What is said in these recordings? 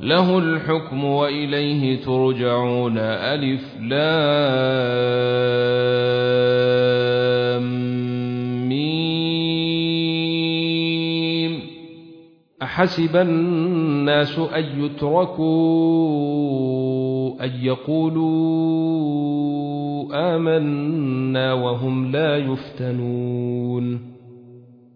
له الحكم وإليه ترجعون. ألف لام ميم. أحسب الناس أن يتركوا أن يقولوا آمنا وهم لا يفتنون.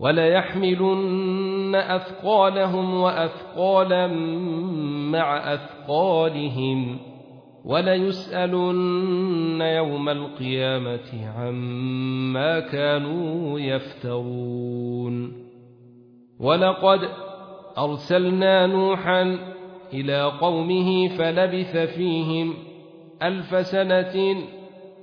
وليحملن أثقالهم وأثقالا مع أثقالهم وليسألن يوم القيامة عما كانوا يفترون. ولقد أرسلنا نوحا إلى قومه فلبث فيهم ألف سنة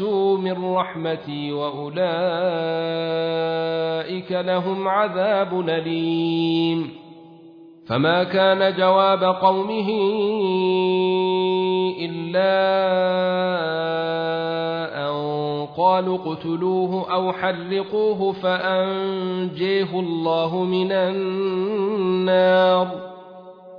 يئسوا من رحمتي وأولئك لهم عذاب أليم فما كان جواب قومه إلا قالوا اقتلوه أو حرقوه فأنجيه الله من النار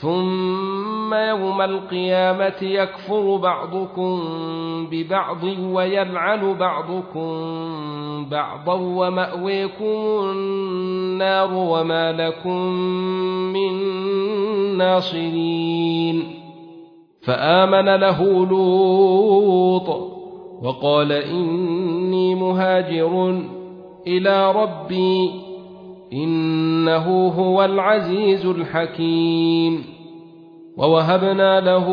ثم يوم القيامة يكفر بعضكم ببعض ويلعن بعضكم بعضا ومأويكم النار وما لكم من ناصرين فآمن له لوط وقال إني مهاجر إلى ربي إنه هو العزيز الحكيم. ووهبنا له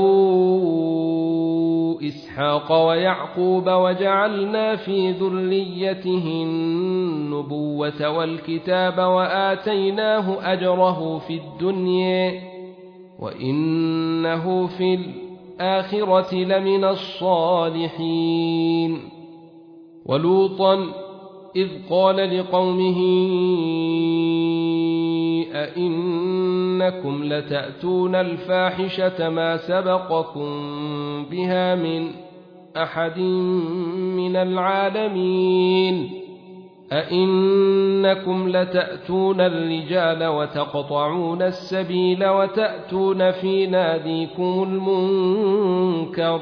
إسحاق ويعقوب وجعلنا في ذريته النبوة والكتاب وآتيناه أجره في الدنيا وإنه في الآخرة لمن الصالحين. ولوطا إذ قال لقومه أئنكم لتأتون الفاحشة ما سبقكم بها من أحد من العالمين أئنكم لتأتون الرجال وتقطعون السبيل وتأتون في ناديكم المنكر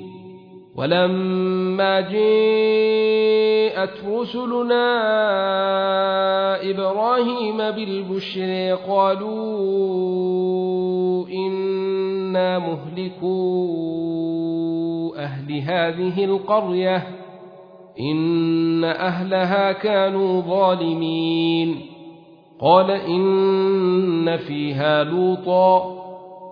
ولما جاءت رسلنا إبراهيم بالبشر قالوا إنا مهلكو أهل هذه القرية إن أهلها كانوا ظالمين. قال إن فيها لوطا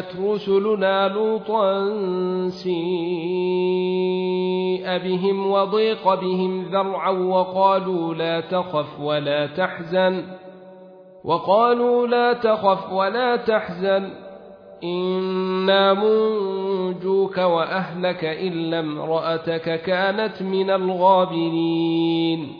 جاءت رسلنا لوطا سيء بهم وضيق بهم ذرعا وقالوا لا تخف ولا تحزن وقالوا لا تخف ولا تحزن إنا منجوك وأهلك إلا امرأتك كانت من الغابرين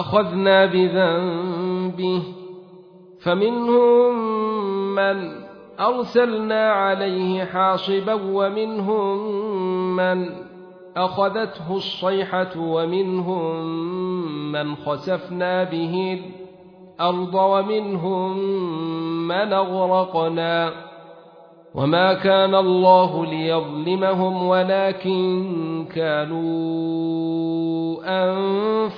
أخذنا بذنبه فمنهم من أرسلنا عليه حاصبا ومنهم من أخذته الصيحة ومنهم من خسفنا به الأرض ومنهم من أغرقنا وما كان الله ليظلمهم ولكن كانوا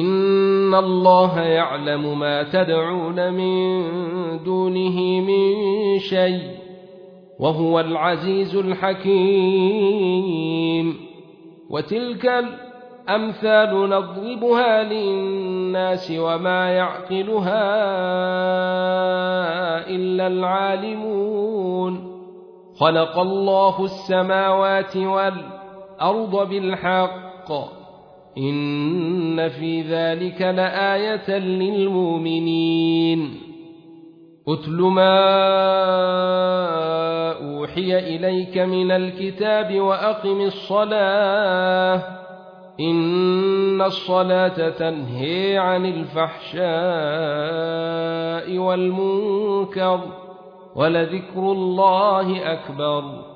إن الله يعلم ما تدعون من دونه من شيء وهو العزيز الحكيم وتلك الأمثال نضربها للناس وما يعقلها إلا العالمون خلق الله السماوات والأرض بالحق إن في ذلك لآية للمؤمنين. أتل ما أوحي إليك من الكتاب وأقم الصلاة إن الصلاة تنهي عن الفحشاء والمنكر ولذكر الله أكبر.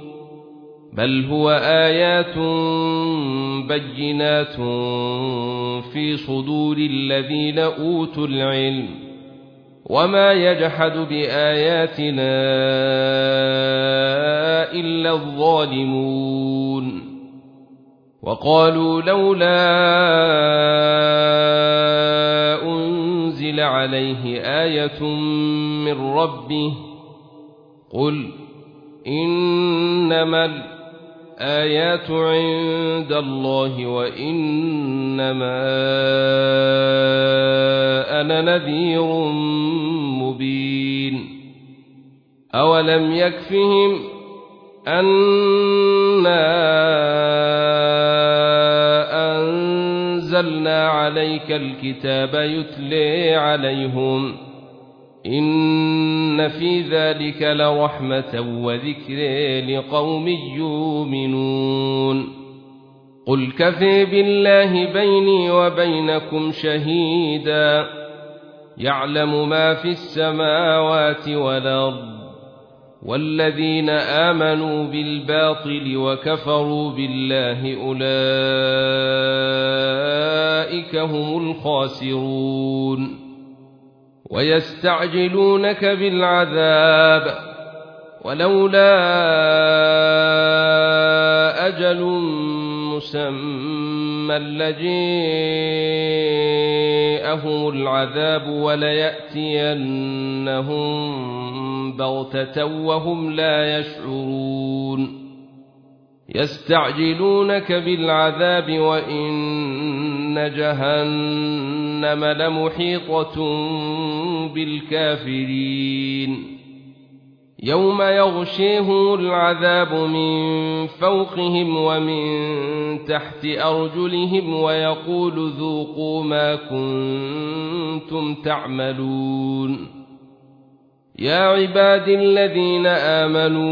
بل هو آيات بينات في صدور الذين أوتوا العلم وما يجحد بآياتنا إلا الظالمون وقالوا لولا أنزل عليه آية من ربه قل إنما الآيات عند الله وإنما أنا نذير مبين. أولم يكفهم أنا أنزلنا عليك الكتاب يتلي عليهم إن في ذلك لرحمة وذكر لقوم يؤمنون قل كفي بالله بيني وبينكم شهيدا يعلم ما في السماوات والأرض والذين آمنوا بالباطل وكفروا بالله أولئك هم الخاسرون ويستعجلونك بالعذاب ولولا أجل مسمى لجيءهم العذاب وليأتينهم بغتة وهم لا يشعرون يستعجلونك بالعذاب وإن جهنم لمحيطة بالكافرين. يوم يغشيهم العذاب من فوقهم ومن تحت أرجلهم ويقول ذوقوا ما كنتم تعملون. يا عباد الذين آمنوا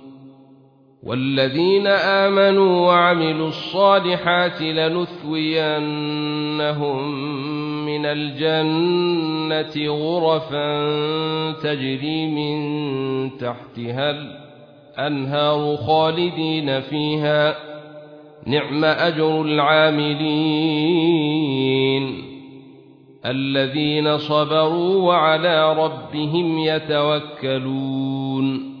والذين آمنوا وعملوا الصالحات لنثوينهم من الجنة غرفا تجري من تحتها الأنهار خالدين فيها. نعم أجر العاملين. الذين صبروا وعلى ربهم يتوكلون.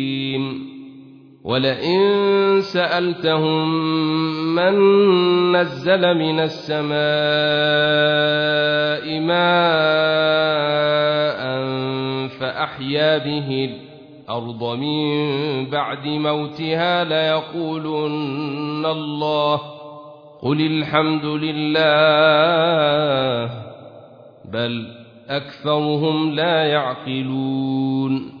ولئن سألتهم من نزل من السماء ماء فأحيا به الأرض من بعد موتها ليقولن الله قل الحمد لله بل أكثرهم لا يعقلون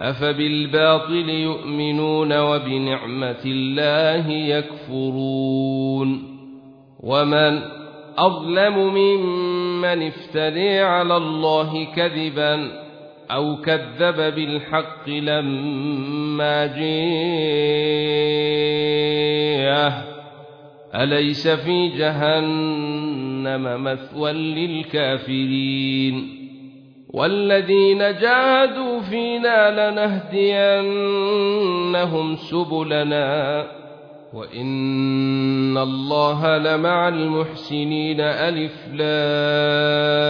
أفبالباطل يؤمنون وبنعمة الله يكفرون ومن أظلم ممن افتري على الله كذبا أو كذب بالحق لما جاءه أليس في جهنم مثوى للكافرين والذين جاهدوا فينا لنهدينهم سبلنا وإن الله لمع المحسنين ألف لام